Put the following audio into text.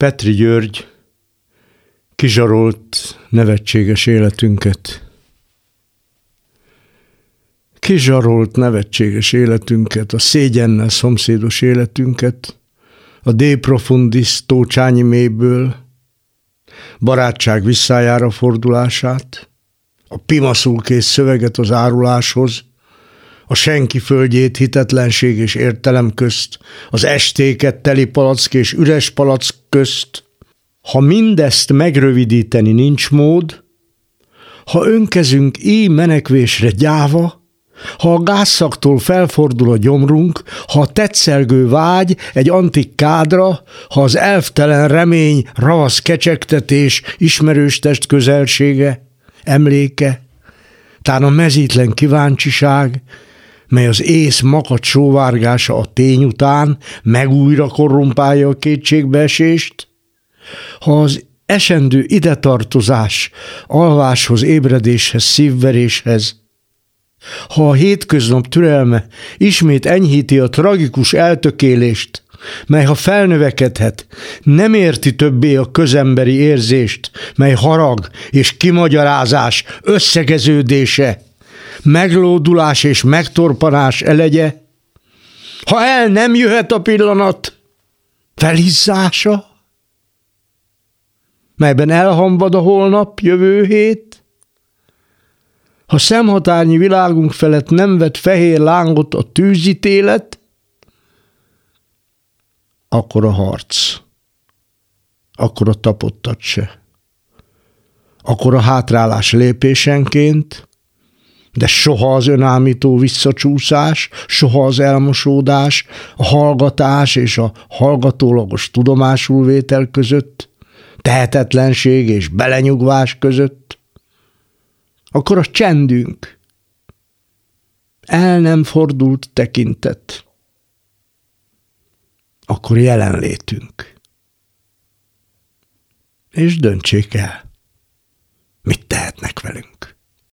Petri György kizsarolt nevetséges életünket. Kizsarolt nevetséges életünket, a szégyennel szomszédos életünket, a De Profundis Tócsányi mélyből, barátság visszájára fordulását, a pimaszul kész szöveget az áruláshoz, a senki földjét hitetlenség és értelem közt, az estéket teli palack és üres palack közt. Ha mindezt megrövidíteni nincs mód, ha önkezünk éj menekvésre gyáva, ha a gázszaktól felfordul a gyomrunk, ha a tetszelgő vágy egy antik kádra, ha az elftelen remény, ravasz kecsegtetés, ismerős test közelsége, emléke, tán a mezítlen kíváncsiság, mely az ész makat sóvárgása a tény után megújra korrumpálja a kétségbeesést, ha az esendő idetartozás alváshoz, ébredéshez, szívveréshez, ha a hétköznap türelme ismét enyhíti a tragikus eltökélést, mely ha felnövekedhet, nem érti többé a közemberi érzést, mely harag és kimagyarázás összegeződése, meglódulás és megtorpanás elegye, ha el nem jöhet a pillanat, felizzása, melyben elhambad a holnap, jövő hét, ha szemhatárnyi világunk felett nem vet fehér lángot a tűzítélet, akkor a harc, akkor a tapottat se, akkor a hátrálás lépésenként, de soha az önállító visszacsúszás, soha az elmosódás, a hallgatás és a hallgatólagos tudomásulvétel között, tehetetlenség és belenyugvás között, akkor a csendünk, el nem fordult tekintet, akkor jelenlétünk. És döntsék el, mit tehet.